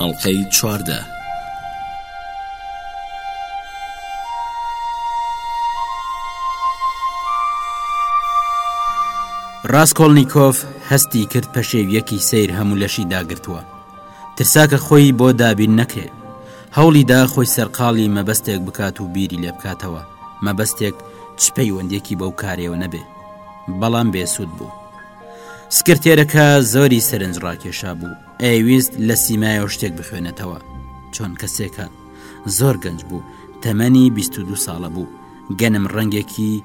ئەڵقەی چواردە ڕاستکۆڵنییکۆف هەستی کرد پەشێویەکی سیر هەموو لەشی داگرتووە ترساکە خۆی بۆ دابین نەکرێت هەوڵی دا خۆی سەرقاڵی مەبەستێک بکات و بیری لێ بکاتەوە مەبەستێک چ پەیوەندێکی بەو کارێەوە نەبێ بەڵام بێسوود بوو سکرتێرەکە زۆری سەرنج ڕاکێشا بوو ئەیویست لە سیمایەوە شتێک بخوێنێتەوە چۆن کەسێکە زۆر گەنج بوو تەمەنی 22 ساڵە بوو گەنم ڕەنگێکی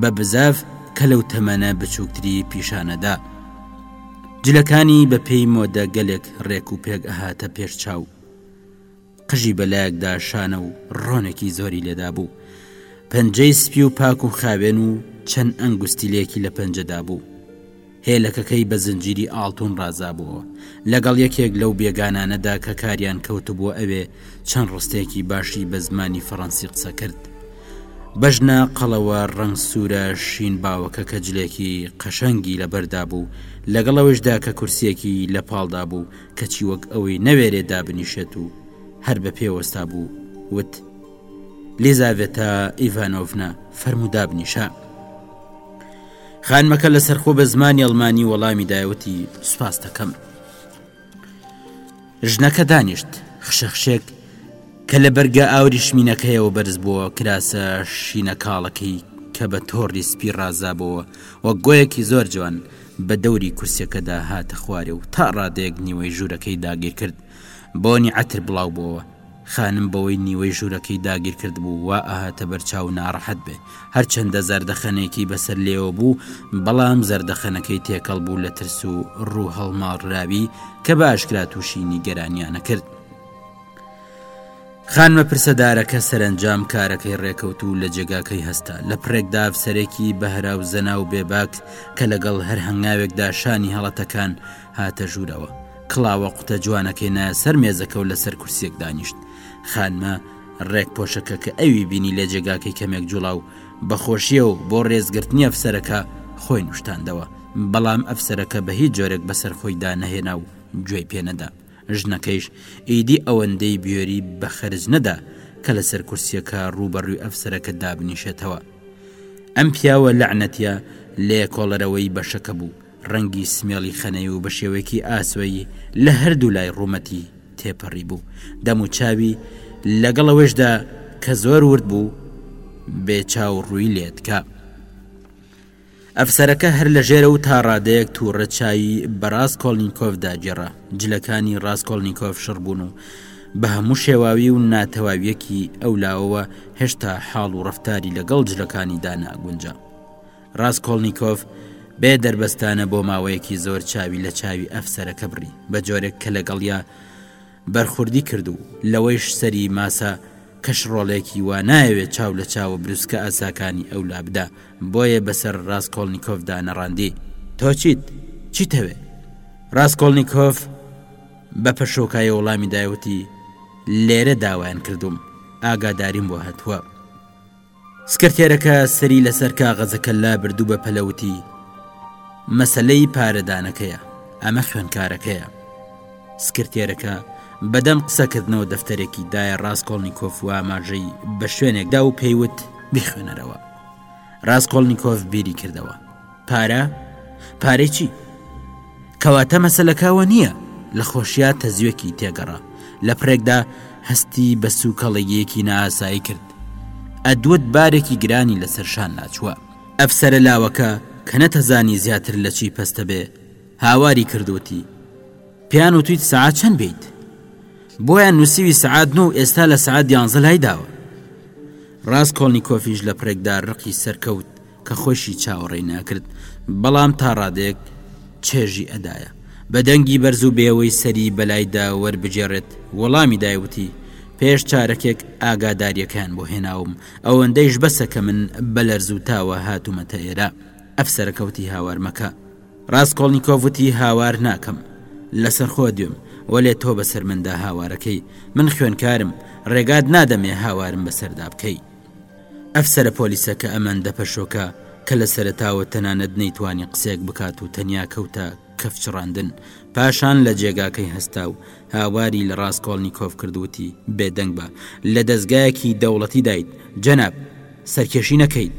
بە بزاف کە لەو تەمەنە بچووکتری پیشانەدا جلەکانی بە پێی مۆدە گەلێک ڕێک و پێک ئەهاتە پێش چاو قژی بە لایەکدا شانە و ڕۆنێکی زۆری لێدابوو پەنجەی سپی و پاک و خاوێن و چەند ئەنگوستیلێکی لە پەنجەدا بوو هێلەکەکەی بە زنجیری ئاڵتون ڕازابووەوە لەگەڵ یەکێک لەو بێگانانەدا کە کاریان کەوتبووە ئەوێ چەند ڕستێکی باشی بە زمانی فەڕەنسی قسە کرد بەژنا قەڵەوە ڕنگ سوورە شین باوەکە کە جلێکی قەشەنگی لەبەردا بوو لەگەڵەوەشدا کە کورسێکی لە پاڵدا بوو کەچی وەک ئەوەی نەوێرێ دابنیشێت و هەر بە پێ وەستا بوو وت لیزاڤێتا ئیڤانۆڤنا فەرمو دابنیشە خانمەکە لە سەرخۆ بە زمانی ئەڵمانی وەڵامی دایوتی سوپاس دەکەم ژنەکە دانیشت خشەخشێک کە لە بەرگە ئاوری شمینەکەیەوە بەرز بووە کراسە شینە کاڵەکەی کە بە تۆڕی سپی ڕازابەوە وە گۆیەکی زۆر جوان بە دەوری کورسیەکەدا هاتە خوارێ و تا ڕادەیەک نیوەی ژوورەکەی داگیر کرد. بۆنی عەتر بڵاو بۆوە. خانم بەوەی نیوەی ژوورەکەی داگیر کردبوو وا ئەهاتە بەر چاو ناڕەحەت بێ. هەرچەندە زەردەخەنەیەکی بەسەر لێوە بوو بەڵام زەردەخەنەکەی تێکەڵ بوو لە ترس و ڕوو هەڵماڵراوی کە بە ئاشکرا تووشی نیگەرانیانە کرد. خانمە پرسەدارەکە سەرەنجام کارەکەی ڕێکەوت و لە جێگاکەی هەستا لە پرێکدا ئەفسەرێکی بەهرا و زەنا و بێباک کە لەگەڵ هەر هەنگاوێکدا شانی هەڵەتەکان هاتە ژوورەوە کڵاوە قوتە جوانەکەی نایە سەر مێزەکە و لەسەر کورسیەک دانیشت خانمە ڕێک پۆشەکە کە ئەوی بینی لە جێگاکەی کەمێک جوڵا و بەخۆشیە و بۆ ڕێزگرتنی ئەفسەرەکە خۆی نوشتاندەوە بەڵام ئەفسەرەکە بە هیچ جۆرێک بەسەر خۆیدا نەهێنا و گوێی پێنەدا ژنەکەیش ئیدی ئەوەندەی بوێری بە خەرج نەدا کە لەسەر کورسیەکە ڕووبەڕوی ئەفسەرەکە دابنیشێتەوە. ئەم پیاوە لەعنەتیە لێکۆڵەرەوەی بەشەکە بوو، ڕەنگی سمێڵی خەنەی و بەشێوەیەکی ئاسۆیی لە هەردوو لای ڕوومەتی تێپەڕیبوو، دەم و چاوی لەگەڵ ئەوەیشدا کە زۆر ورد بوو بێ چاو ڕووی لێدکا. ئەفسەرەکە هەر لە ژێرە و تا ڕادەیەک تووڕە چاوی بە ڕاسکۆڵنیکۆف داگێڕا. جلەکانی ڕاسکۆڵنیکۆف شڕ بوون و بە هەموو شێواوی و ناتەواوییەکی ئەو لاوەوە هێشتا حاڵ و ڕەفتاری لە گەڵ جلەکانی دا ناگونجا. ڕاسکۆڵنیکۆف بێ دەربەستانە بۆ ماوەیەکی زۆر چاوی لە چاوی ئەفسەرەکە بڕی بە جۆرێک کە لە گەڵیا بەرخوردی کرد و لەوەیش سەری ماسا کەش ڕۆڵێکی وا نایەوێ چاو لە چاوە بروسکە ئاساکانی ئەو لا بدا بۆیە بەسەر ڕاستکۆڵنیکۆفدا نەڕاندی تۆ چیت؟ چیتەوێ؟ ڕاستکۆڵنیکۆف بە پەشۆکایە وەڵامی دایوتی لێرە داوایان کردووم ئاگاداریم بۆ هاتووە سکرتێرەکە سەری لەسەر کاغەزەکە لابرد و بەپەلە وتی، مەسەلەی پارەدانەکەیە، ئەمە خوێندکارەکەیە. سکرتێرەکە بەدەم قسەکردنەوە دەفتەرێکی دایە ڕاسکۆڵنیکۆف و ئاماژەی بە شوێنێک دا و پێی وت، بیخوێنەرەوە. ڕاسکۆڵنیکۆف بیری کردەوە. پارە؟ پارەی چی؟ کەواتە مەسەلەکە ئەوە نییە، لە خۆشیا تەزوێکی تێگەڕا، لە پرێکدا هەستی بە سووکەڵگییەکی نائاسایی کرد، ئەدوەت بارێکی گرانی لەسەر شان ناچووە. ئەفسەرە لاوەکە کە نەتەزانی زیاتر لە چی پەستە بێ، هاواری کرد وتی، پێیان وتویت سەعات چەند بێیت؟ بۆیان نووسیوی سەعات نۆ و ئێستا لە سەعات دیانزە لای داوە. ڕاسکۆڵنیکۆفیش لە پرێکدا ڕقی سەرکەوت کە خۆیشی چاوەڕێی ناکرد، بەڵام تا ڕادەیەک چێژی ئەدایە. بە دەنگی بەرز و بێوەی سەری بەلایدا وەربگێڕێت، وەڵامی دای وتی، پێش چارەکێک ئاگادارییەکەیان بۆ هێناوم، ئەوەندەیش بەسە کە من بە لەرزوتاوە هاتوومەتە ئێرە. ئەفسەرەکە وتی هاوار مەکە. ڕاسکۆڵنیکۆف وتی هاوار ناکەم. لەسەرخۆ دێم، وەلێ تۆ بەسەر مندا هاوارەکەی. من خوێنکارم، ڕێگات نادەمێ هاوارم بەسەردا بکەی. ئەفسەرە پۆلیسەکە ئەمان دەپەشۆکا کە لە سەرەتاوە تەنانەت نەیتوانی قسەیەک بکات و تەنیا کەوتە کەف چڕاندن، پاشان لە جێگاکەی هەستا و هاواری لە ڕاسکۆڵنیکۆف کرد وتی، بێدەنگ بە، لە دەزگایەکی دەوڵەتیدایت جەناب، سەرکێشی نەکەیت.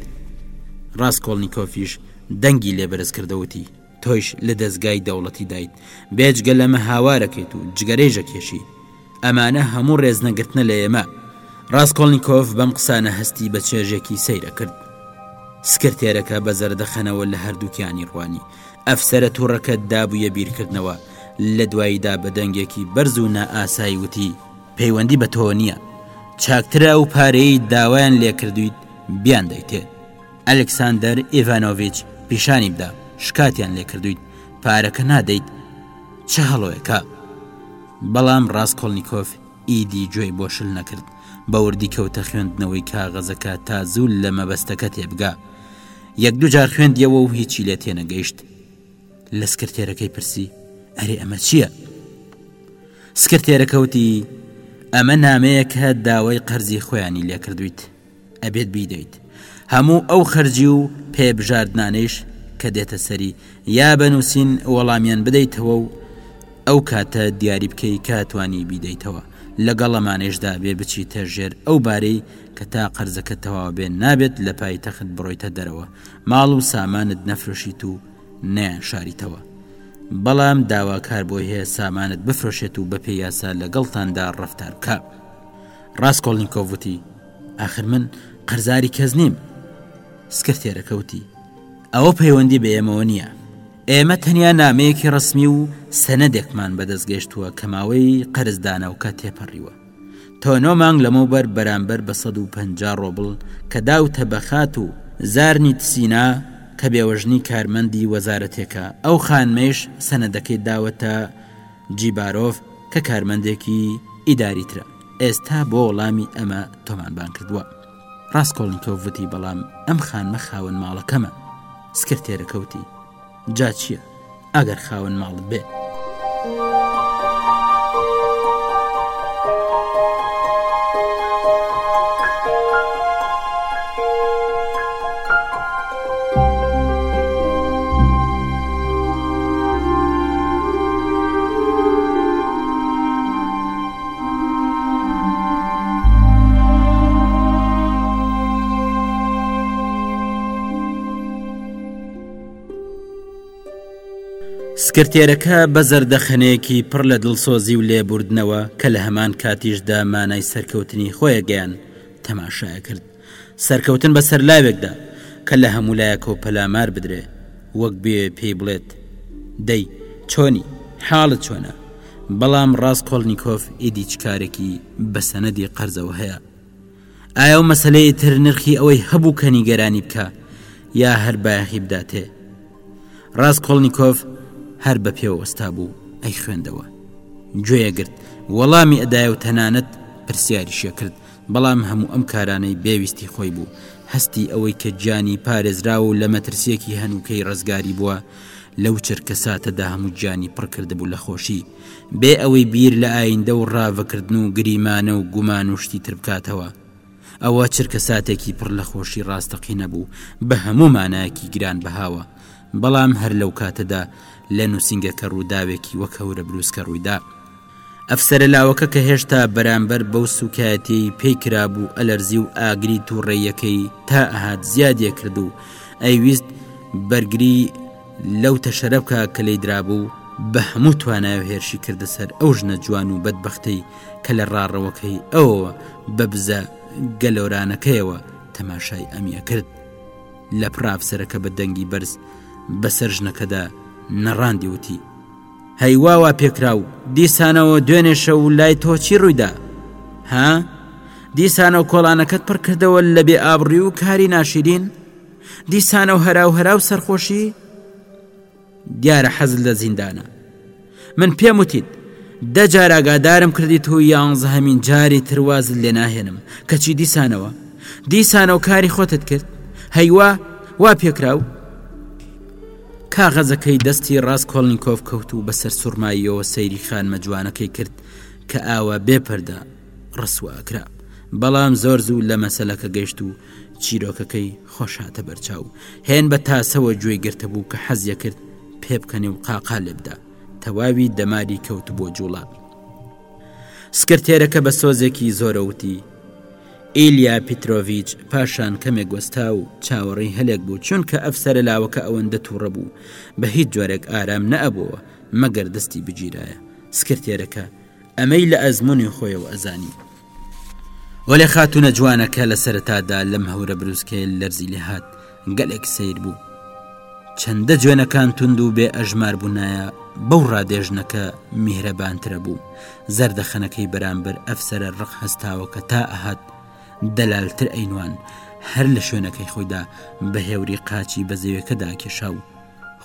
ڕاسکۆڵنیکۆفیش دەنگی لێ بەرز کردەوتی. تۆیش لە دەزگای دەوڵەتی دایت بێجگە لەمە هاوارەکەیت و جگەرەیش ئەکێشیت، ئەمانە هەموو ڕێزنەگرتنە لە ئێمە. ڕاسکۆڵنیکۆف بەم قسانە هەستی بە چێژێکی سەیر ئەکرد. سکرتێرەکە بە زەردەخەنەوە لە هەردووکیانی ڕوانی ئەفسەرە توڕەکە دابوویە بیرکردنەوە، لە دواییدا بە دەنگێکی بەرز و نائاسایی وتی، پەیوەندی بە تۆوە نییە، چاکترە ئەو پارەیەی داوایان لێکردوویت بیاندەیتێ. ئەلکساندەر ئیڤانۆڤیچ پیشانی بدا شکاتیان لێکردویت پارەکە نادەیت چ هەڵۆیەکە بەڵام ڕاستکۆڵنییکۆف ئیدی گوێی بۆ شل نەکرد بە وردی کەوتە خوێندنەوەی کاغەزەکە تا زوو لە مەبەستەکە تێبگا یەک دوو جار خوێندیەوە و هیچی لێ تێنەگەیشت لە سکرتێرەکەی پرسی ئەرێ ئەمە چییە؟ سکرتێرەکەوتی ئەمە نامەیەکە داوای قەرزی خۆیانی لێکردویت ئەبێت بیدەیت هەموو ئەو خەرجی و پێ بژاردنانەیش کە دێتە سەری یا بە نووسین وەڵامیان بدەیتەوە و ئەو کاتە دیاری بکەی کە توانی بیدەیتەوە لەگەڵ ئەمانەیشدا بێ بچیتە ژێر ئەو بارەی کە تا قەرزەکە تەواو بێ نابێت لە پایتەخت بڕۆیتە دەرەوە ماڵ و سامانت نەفرۆشیت و نیان شاریتەوە بەڵام داواکار بۆی هەیە سامانت بفرۆشێت و بەپێ یاسا لەگەڵتاندا ڕفتار بکە. ڕاسکۆڵنیکۆڤ وتی، ئاخر من قەرزاری کەس نیم. سکرتێرەکە وتی، ئەوە پەیوەندی بە ئێمەوە نییە. ئێمە تەنیا نامەیەکی ڕەسمی و سەنەدێکمان بەدەست گەیشتووە کە ماوەی قەرزدانەوکە تێپەڕیوە. تۆ نۆ مانگ لەمەوبەر بەرامبەر بە سەد و پەنجا ڕۆبڵ کە داوتە بە خاتوو زارنیتسینا کە بێوەژنی کارمەندی وەزارەتێکە، ئەو خانمەیش سەنەدەکەی داوەتە جیبارۆڤ کە کارمەندێکی ئیداریترە، ئێستا بۆ وەڵامی ئەمە تۆمانبان کردووە. ڕاسکۆڵنیکۆڤ وتی بەڵام ئەم خانمە خاوەن ماڵەکەمە. سکرتێرەکە وتی جا چییە، ئەگەر خاوەن ماڵت بێ. سکرتێرەکە بە زەردەخەنەیەکی پڕ لە دڵسۆزی و لێبوردنەوە کە لە هەمان کاتیشدا مانای سەرکەوتنی خۆیە گەیان تەماشایە کرد سەرکەوتن بە سەرلاوێکدا کە لە هەموو لایەکەوە پەلامار بدرێ وەک بێ پێی بڵێت، دەی چۆنی، حاڵت چۆنە؟ بەڵام ڕاسکۆڵنیکۆف ئیدی چ کارێکی بە سەنەدی قەرزەوە هەیە؟ ئایا ئەو مەسەلەی ئیتر نرخی ئەوەی هەبوو کە نیگەرانی بکا یا هەر بایەخی بداتێ؟ ڕاسکۆڵنیکۆف هەر بە پێوە وەستا بوو ئەیخوێندەوە. گوێ ئەگرت، وەڵامی ئەدایە و تەنانەت پرسیاریشی ئەکرد، بەڵام هەموو ئەم کارانەی بێ ویستی خۆی بوو، هەستی ئەوەی کە گیانی پارێزراو و لە مەترسیەکی هەنووکەی ڕزگاری بووە، لەو چرکە ساتەدا هەموو گیانی پڕ کردبوو لە خۆشی، بێ ئەوەی بیر لە ئایندە و ڕاڤەکردن و گریمانە و گومان و شتی تر بکاتەوە. ئەوە چرکە ساتێکی پڕ لە خۆشی ڕاستەقینە بوو بە هەموو مانایەکی گران بەهاوە. بەڵام هەر لەو کاتەدا لە نووسینگەکە ڕووداوێکی وەک هەورەبروسکە ڕوویدا. ئەفسەرە لاوەکە کە هێشتا بەرامبەر بەو سوکایەتیەی پێی کرابوو ئەلەرزی و ئاگری تووڕەیەکەی تا ئەهات زیادێ کرد و ئەیویست بەرگری لەو تەشەرە بکا کە لێی درابوو بە هەموو توانای و هێرشی کردە سەر ئەو ژنە جوان و بەدبەختەی کە لە ڕاڕەوەکەی ئەوەوە بە بزە گەلۆرانەکەیەوە تەماشای ئەمیە کرد لە پڕافسەرەکە بە دەنگی بەرز بەسەر ژنەکەدا نەڕاندی وتی هەی وا وا پێکراو دیسانەوە دوێنێ شەو و لای تۆ چی ڕوویدا ها دیسانە و کۆڵانەکەت پڕ کردەوە لە بێ ئابڕی و کاری ناشیرین دیسانە و هەرا و هەرا و سەرخۆشی دیارە حەزل لە زیندانە من پێم وتیت دە جاراگادارم کردی تو یانزە هەمین جاری ترواز لێ ناهێنم کەچی دیسانەوە دیسانەوە کاری خۆتت کرد هەیوا وا پێکراو کاغەزەکەی دەستی ڕاسکۆڵنیکۆف کەوت و بە سەرسوڕماییەوە سەیری خانمە جوانەکەی کرد کە ئاوا بێ پەردە ڕسواکرا بەڵام زۆر زوو لە مەسەلەکە گەشت و چیرۆکەکەی خۆشهاتە بەرچاو هێن بە تاسەوە گوێی گرتبوو کە حەزیەکرد پێبکەنێ و قاقا لێبدا تەواوی دەماری کەوت بۆ جوڵا سکرتێرەکە بە سۆزێکی زۆرەوتی ئیلیا پیترۆڤیچ پاشان کەمێک وەستا و چاوەڕێی هەلێک بوو، چونکە ئەفسەرە لاوەکە ئەوەندە تووڕە بوو، بە هیچ جۆرێک ئارام نەئەبۆوە، مەگەر دەستی بگیرایە. سکرتێرەکە ئەمەی لە ئەزموونی خۆیەوە ئەزانی. وەلێ خاتوونە جوانەکە لە سەرەتادا لەم هەورە بروسکەیە لەرزی لێهات، گەلێک سەیر بوو چەندە جوێنەکان تونند و بێ ئەژمار بوونایە بەو ڕادێژنەکە میهرەبانترە بوو زەردەخەنەکەی بەرامبەر ئەفسرە ڕق هەستاوەکە تا ئەهات دەلالتر ئەینوان هەر لە شوێنەکەی خۆیدا بە هێوری قاچی بەزەوێکەدا کێشا و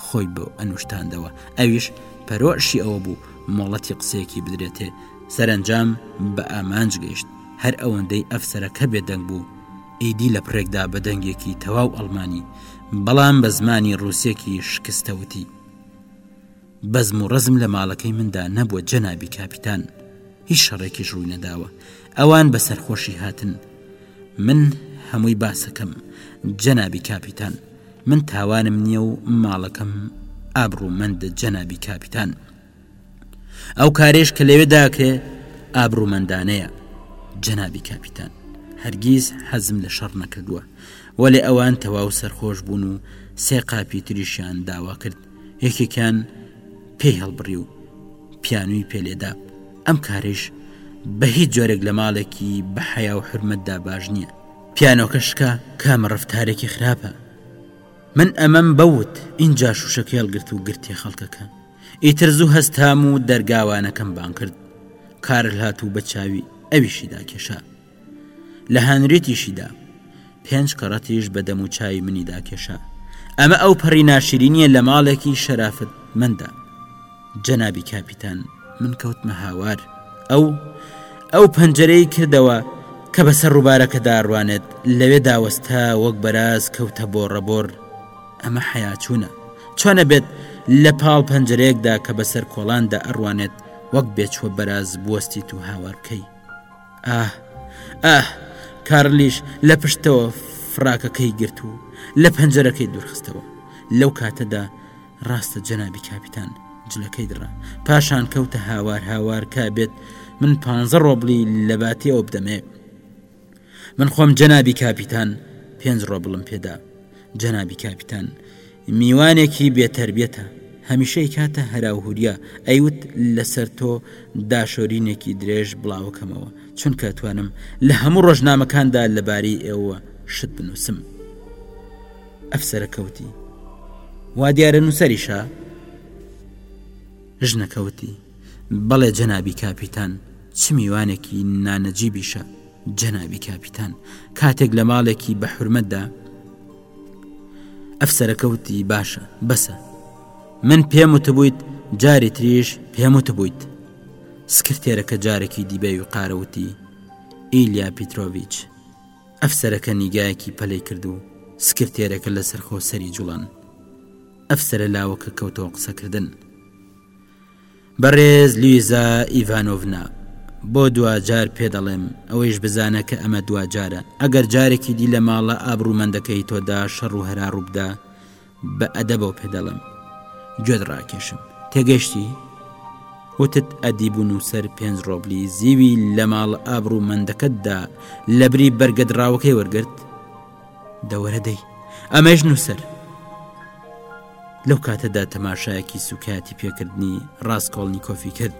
خۆی بۆ ئەنوشتاندەوە ئەویش پەرۆشی ئەوە بوو مۆڵەتی قسێکی بدرێتێ سەرنجام بە ئامانج گەیشت هەر ئەوەندەی ئەفسرەکە بێدەنگ بوو ئیدی لە پڕێکدا بە دەنگێکی تەواو ئەڵمانی بەڵام بە زمانی ڕووسێکی شکستەوتی بەزم و ڕزم لە ماڵەکەی مندا نەبووە جەنابی کاپیتان هیچ شەڕێکیش ڕووی نەداوە ئەوان بە سەرخۆشی هاتن من هەمووی باسەکەم جەنابی کاپیتان من تاوانم نییە و ماڵەکەم ئابروومەند جەنابی کاپیتان ئەو کارێش کە لەوێ داکرێ ئابرومەندانەیە جەنابی کاپیتان هەرگیز حەزم لە شەڕ نەکردووە وەێ ئەوان تەواو سەرخۆش بوون و سێ قاپی تریشیان داوا کرد یەکێکیان پێی هەڵبڕی و پیانوی پێلێدا ئەم کارش بە هیچ جۆرێک لە ماڵێکی بە حەیا و حرمەتدا باش نییە پیانۆکە شکا کامە ڕفتارێکی خراپە من ئەمەم بەوت ئینجا شوشەکە هێڵگرت و گرتێ خەڵکەکە ئیتر زوو هەستام و دەرگاوانەکەم بان کرد کارل هاتوو بە چاوی ئەویشیدا کێشا لە هەنرێتیشیدا پێنج کەڕەتیش بە دەم و چاوی منیدا کێشا ئەمە ئەو پەڕی ناشرینیە لە ماڵێکی شەرافت مندا جەنابی کاپیتان من کەوتمە هاوار ئەو ئەو پەنجەرەی کردەوە کە بەسەر ڕووبارەکەدا ڕوانێت لەوێ داوەستا وەک بەراز کەوتە بۆ ڕەبۆر ئەمە حەیاچوونە. چۆنە بێت لە پاڵ پەنجەرەیەکدا کە بەسەر کۆڵاندا ئەڕوانێت وەک بێچوە بەراز بوەستیت و هاوار بکەی. ئاه ئاه کارلیش لە پشتەوە فڕاکەکەی گرت و لە پەنجەرەکەی دوورخستەوە. لەو کاتەدا ڕاستە جەنابی کاپیتان جلەکەی دڕا. پاشان کەوتە هاوار هاوار کا بێت من پانزە ڕۆبلی لە باتی ئەو بدەمێ. من خۆم جەنابی کاپیتان پێنج ڕۆبڵم پێدا. جەنابی کاپیتان میوانێکی بێ تەربیەتە، هەمیشە ئەیکاتە هەراوهوریا، ئەیوت لەسەر تۆ داشۆرینێکی درێژ بڵاوەکەمەوە، چونکە ئەتوانم لە هەموو ڕۆژنامەکاندا لەبارەی ئێوە شت بنووسم. ئەفسەرەکە وتی، وا دیارە نووسەریشە؟ ژنەکە وتی، بەڵێ جەنابی کاپیتان، چ میوانێکی نانەجیبیشە جەنابی کاپیتان، کاتێک لە ماڵێکی بە حورمەتدا. ئەفسەرەکە وتی، باشە، بەسە، من پێم وتبوویت جاری تریش پێم وتبوویت. سکرتێرەکە جارێکی دی بە ویقارە وتی، ئیلیا پیترۆڤیچ. ئەفسەرەکە نیگایەکی پەلەی کرد و سکرتێرەکە لەسەرخۆ سەری جوڵاند. ئەفسەرە لاوەکە کەوتەوە قسەکردن. بەڕێز لویزا ئیڤانۆڤنا، بۆ دواجار پێ دەڵێم، ئەوەیش بزانە کە ئەمە دواجارە، ئەگەر جارێکی دی لە ماڵە ئابڕوومەندەکەی تۆدا شەڕ و هەرا ڕووبدا، بە ئەدەبەوە پێ دەڵێم، گوێت ڕاکێشم. تێگەشتی؟ وتت ئەدیب و نووسەر پێنج ڕۆبلی زیوی لە ماڵە ئابڕوومەندەکەتدا لەبری بەرگەدڕاوەکەی وەرگرت؟ دەوەرە دەی ئەمەش نووسەر لەو کاتەدا تەماشایەکی سوکایەتی پێکردنی ڕاستکۆڵنییکۆفی کرد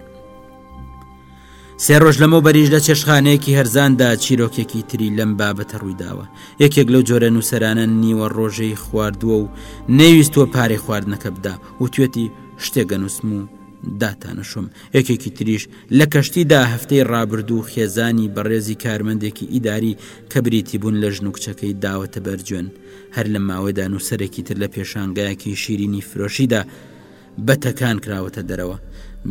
سێ ڕۆژ لەمە بەریش لە چێشخانەیەکی هەرزاندا چیرۆکێکی تری لەم بابەتە ڕوویداوە یەکێک لەو جۆرە نووسەرانە نیوە ڕۆژەی خواردووە و نەویستوە پارەی خواردنەکە بدا وتوێتی شتێگە نووسم و داتانەشم یەکێکی تریش لە کەشتیدا هەفتەی ڕابردوو خێزانی بەڕێزی کارمەندێکی ئیداری کە بریتی بوون لە ژن و کچەکەی داوەتە بەر جوێن هەر لە ماوەدا نووسەرێکی تر لە پێشانگایەکی شیرینی فرۆشیدا بە تەکان کراوەتە دەرەوە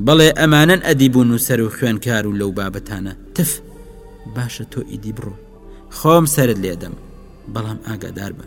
بەڵێ ئەمانەن ئەدی بوو نووسەر و خوێنکار و لەو بابەتانە تف باشە تۆ ئیدی بڕۆ خۆم سرد لێدەم بەڵام ئاگادار بە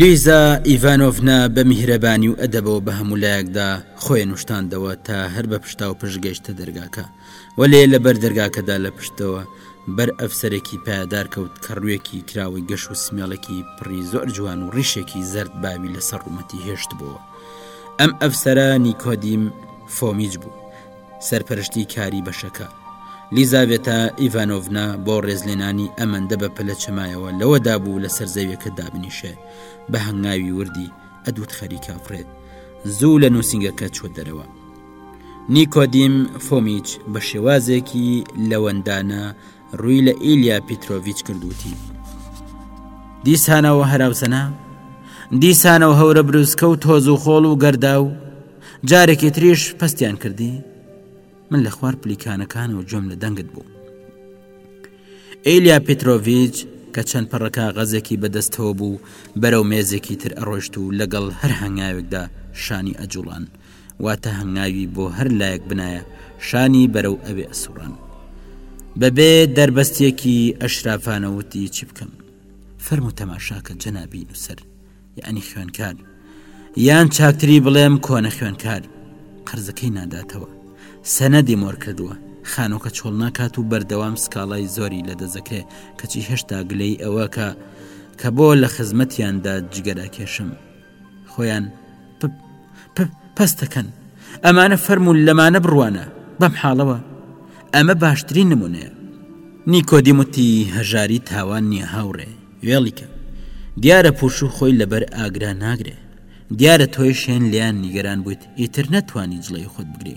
لیزا ئیڤانۆڤنا بە میهرەبانی و ئەدەبەوە بە هەموو لایەکدا خۆی نوشتاندەوە تا هەر بە پشتا و پشگەیشتە دەرگاکە وەلێ لە بەر دەرگاکەدا لە پشتەوە بەر ئەفسەرێکی پایەدار کەوت کە ڕوێکی کراوەی گەش و سمێڵێکی پڕی زۆر جوان و ڕیشێکی زەرد باوی لە سەر ڕوومەتی هێشتبووەوە ئەم ئەفسەرە نیکۆدیم فۆمیج بوو سەرپەرشتی کاری بەشەکە لیزاڤێتا ئیڤانۆڤنا بۆ ڕێزلێنانی ئەمەندە بە پەلە چەمایەوە لەوەدا بوو لەسەر زەویەکە دابنیشێ بە هەنگاوی وردی ئەدوت خەریکە فڕێت زوو لە نووسنگەکە چوە دەرەوە نیکۆدیم فۆمیچ بە شێوازێکی لەوەندانە ڕووی لە ئیلیا پیتۆڤچ کردوتی دیسانەوە هەراوسەنا دیسانەوە هەورە بروسکە و تۆز و خۆڵ و گەردا و جارێکی تریش پستیان کردی من لە خوار پلیکانەکان و جۆم لە دەنگت بوو ئەیلیا پیتۆڤچ کە چەند پەڕەکە غەزێکی بەدەستەوە بوو بەرەو مێزێکی تر ئەڕۆشت و لەگەڵ هەر هەنگاوێکدا شانی ئەجوڵان واتە هەنگاوی بۆ هەر لایەک بنایە شانی بەرەو ئەوێ ئەسوڕان بەبێ دەربەستێکی ئەشرافانەوتی چی بکەم فەرم و تەماشاکە جەنابی نووسەر یعنی خوێنکار یان چاکتری بڵێم کۆنە خوێنکار قەرزەکەی ناداتەوە سەنەدی مۆر کردووە خانۆکە چۆڵ ناکات و بەردەوام سکاڵای زۆری لە دەزەکرێ کەچی هێشتا گلەی ئەوە کە کە بۆ لە خزمەتیاندا جگەرا کێشم خۆیان پەست دەکەن ئەمانە فەرمونون لەمانە بڕوانە بەم حاڵەوە ئەمە باشترین نمونەیە نیکۆدیموتی هەژاری تاوان نییە هاوڕێ وێڵیکە دیارە پوش و خۆی لەبەر ئاگرا ناگرێ دیارە تۆی شێن لیان نیگەران بوویت ئیتر نەتوانی جڵی خۆت بگری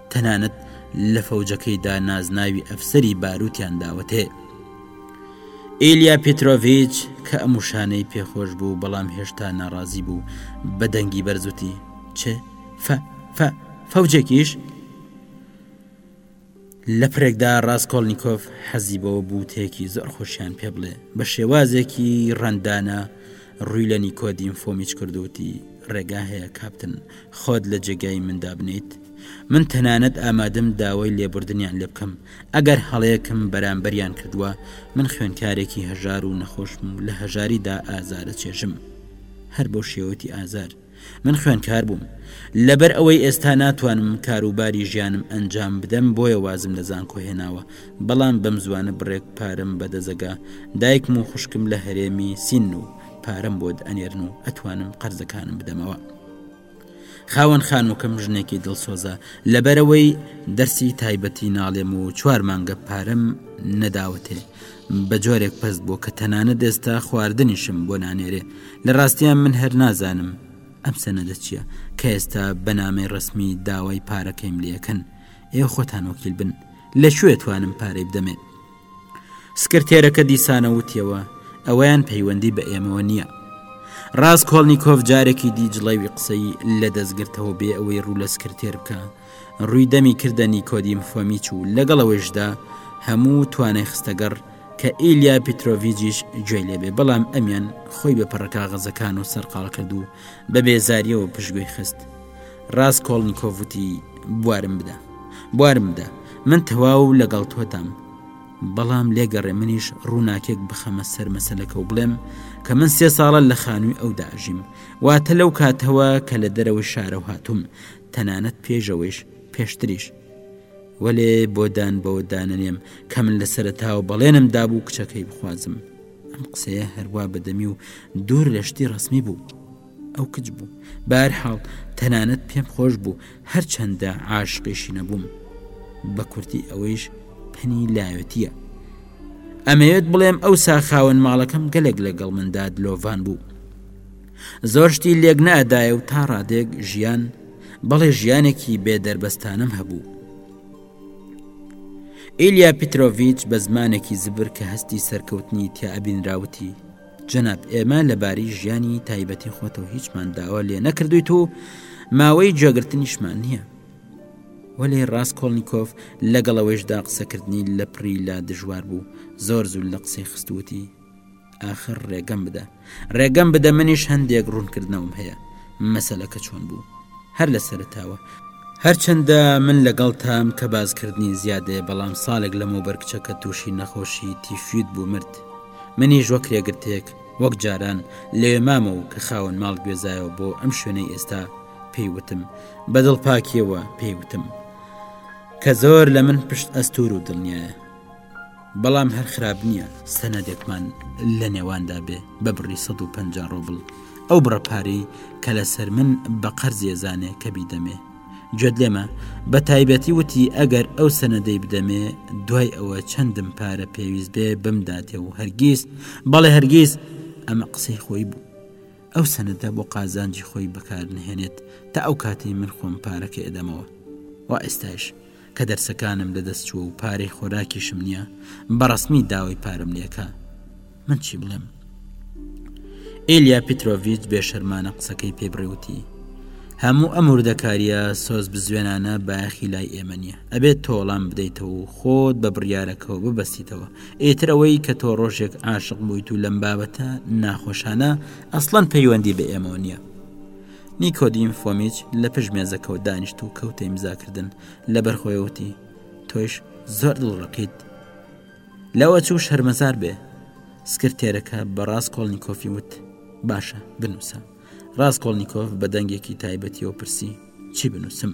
تەنانەت لە فەوجەکەیدا نازناوی ئەفسەری باروتیان داوەتێ. ئیلیا پیتۆڤچ کە ئەم وشانەی پێخۆش بوو بەڵام هێشتا ناڕازی بوو بە دەنگی بەرزوتی چ فە فە فەوجێکیش لە پرێکدا ڕاستکۆلنییکۆف حەزی بەوە بوو تێکی زۆر خۆشیان پێ بڵێ بە شێوازێکی ڕەندانە ڕووی لە نیکۆدیم فۆمیچ کرد و وتی، ڕێگا هەیە کاپتن، خۆت لە جێگای من دابنێیت؟ من تەنانەت ئامادەم داوای لێبوردنیان لێ بکەم، ئەگەر هەڵەیەکم بەرامبەریان کردووە، من خوێندکارێکی هەژار و نەخۆشم و لە هەژاریدا ئازارەچێژم. هەر بەو شێوەتی ئازار. من خوێندکار بووم، لەبەر ئەوەی ئێستا ناتوانم کاروباری ژیانم ئەنجام بدەم بۆیە وازم لە زانکۆ هێناوە، بەڵام بەم زووانە بڕێک پارەم بەدەزەگا، دایکم و خوشکم لە هەرێمی سینن و پارەم بۆ دئەنێرن و ئەتوانم قەرزەکانم بدەمەوە. خاوەن خانووکەم ژنێکی دڵسۆزە، لەبەرئەوەی دەرسی تایبەتی ناڵێم و چوار مانگە پارەم نەداوەتێ، بە جۆرێک پەست بوو کە تەنانە دەستا خواردنیشم بۆ نانێرێ لە ڕاستیان من هەر نازانم ئەم سەنەدە چییە کە ئێستا بەنامەی ڕسمی داوای پارەکەیم لەکەن ئێ خۆتان وەکیل بن لە شوێ توانم پارەی بدەمێ سکرتێرەکە دیسانە وتیەوە ئەوەیان پەیوەندی بە ئێمەوە نییە ڕاست کۆڵنییکۆف جارێکی دیجڵەوی قسەی لە دەستگرتەوە بێ ئەوەی ڕوو لە سکرتێر بکە ڕووی دەمی کردە نیکۆدیم فۆمیچ و لەگەڵ ئەوەیشدا هەموو توانای خستەگەڕ کە ئیلیا پیتۆڤیجیش گوێی لێبێ بەڵام ئەمیان خۆی بە پەڕکاغەزەکان و سەرقاڵ کرد و بە بێزاریەوە پشتگوێی خست ڕاست کۆڵنیکۆڤوتی بوارم بدە بوارم بدە من تەواو لەگەڵ تۆتام بەڵام لێگەڕێ منیش ڕووناکێک بخەمە سەر مەسلەکە و بڵێم کە من سێ ساڵە لە خانووی ئەو داژیم واتە لەو کاتەوە کە لە دەرەوەی شارە و هاتووم تەنانەت پێشەوەیش پێشتریش وەلێ بۆ دان بەوە دانەنێم کە من لە سەرتاوە بەڵێنم دابوو کچەکەی بخوازم ئەم قسەیە هەروە بەدەمی و دوور لە شتی ڕسمی بوو ئەو کچ بوو بار حاڵ تەنانەت پێم خۆش بوو هەرچەندە عاشقیشی نەبووم بە کورتی ئەوەیش پەنی لایەتیە ئەمەوێت بڵێم ئەو ساخاون ماڵەکەم گەلێک لەگەڵ مندا دلۆڤان بوو زۆر شتی لێک نەئەدایە و تا ڕادێک ژیان بەڵێ ژیانێکی بێ دەربەستانم هەبوو. ئیلیا پیتۆڤچ بە زمانێکی زبر کە هەستی سەرکەوتنی تیابینراوتی جەناب ئێمە لەباری ژیانی تایبەتی خۆتەوە هیچمان داوا لێ نەکردویت و ماوەی جێگرتنیشمان نییە وەلێ ڕاست کۆلنییکۆف لەگەڵەوەیشدا قسەکردنی لە پڕی لا دژوار بوو زۆر زول لە قسەی خستوتی ئاخر ڕێگەم بدە ڕێگەم بدە منیش هەندێک ڕوونکردنەوەم هەیە مەسلەکە چۆن بوو هەر لە سەرتاوە هەرچەندە من لەگەڵ تام کە بازکردنی زیادێ بەڵام ساڵێک لەمە بەرکچەکە تووشی نەخۆشی تیفیوت بوو مرد منیش وەک رێگرتێک وەک جاران لێ مامە و کە خاون ماڵ گوێزایەوە بۆ ئەم شوێنەی ئێستا پێیوتم بەدڵ پاکیەوە پێیوتم کە زۆر لە من پشت ئەستور و دڵنیایە بەڵام هەر خراپ نییە سەنەدێکمان لە نێواندا بێ بە بڕی 150 ڕۆبل ئەو بڕە پارەی کە لەسەر من بە قەرزێزانێ کە بیدەمێ جد لێمە بە تایبەتی وتی ئەگەر ئەو سەنەدەی بدەمێ دوای ئەوە چەندم پارە پێویست بێ بمداتێ و هەرگیز بەڵێ هەرگیز ئەمە قسەی خۆی بوو ئەو سەنەدە بۆ قازانجی خۆی بەکار نهێنێت تا ئەو کاتەی من خۆم پارەکە ئێدەمەوە و ئێستاش کە دەرسەکانم لەدەست چووە و پارەی خۆراکیشم نییە، بەڕەسمی داوای پارەم لێکە. من چی بڵێم؟ ئیلیا پیترۆڤیچ بێ شەرمانە قسەکەی پێ بڕی وتی، هەموو ئەم وردەکاریە سۆز بزوێنانە بایەخی لای ئێمە نییە، ئەبێت تۆ وەڵام بدەیتەوە و خۆت بە بڕیارەکەەوە ببەستیتەوە، ئیتر ئەوەی کە تۆ ڕۆژێک عاشق بوویت و لەم بابەتە ناخۆشانە ئەسڵەن پەیوەندی بە ئێمەوە نییە. نیکۆدیم فۆمیچ لە پشت مێزەکەەوە دانیشت و کەوتە ئیمزاکردن لەبەر خۆیوتی تۆیش زۆر دڵ ڕقیت لەوە چوو شەرمەزار بێ سکرتێرەکە بە ڕاست کۆڵنییکۆفی وت باشە بنووسە ڕاست کۆڵنییکۆف بە دەنگێکی تایبەتیەوە پرسی چی بنووسم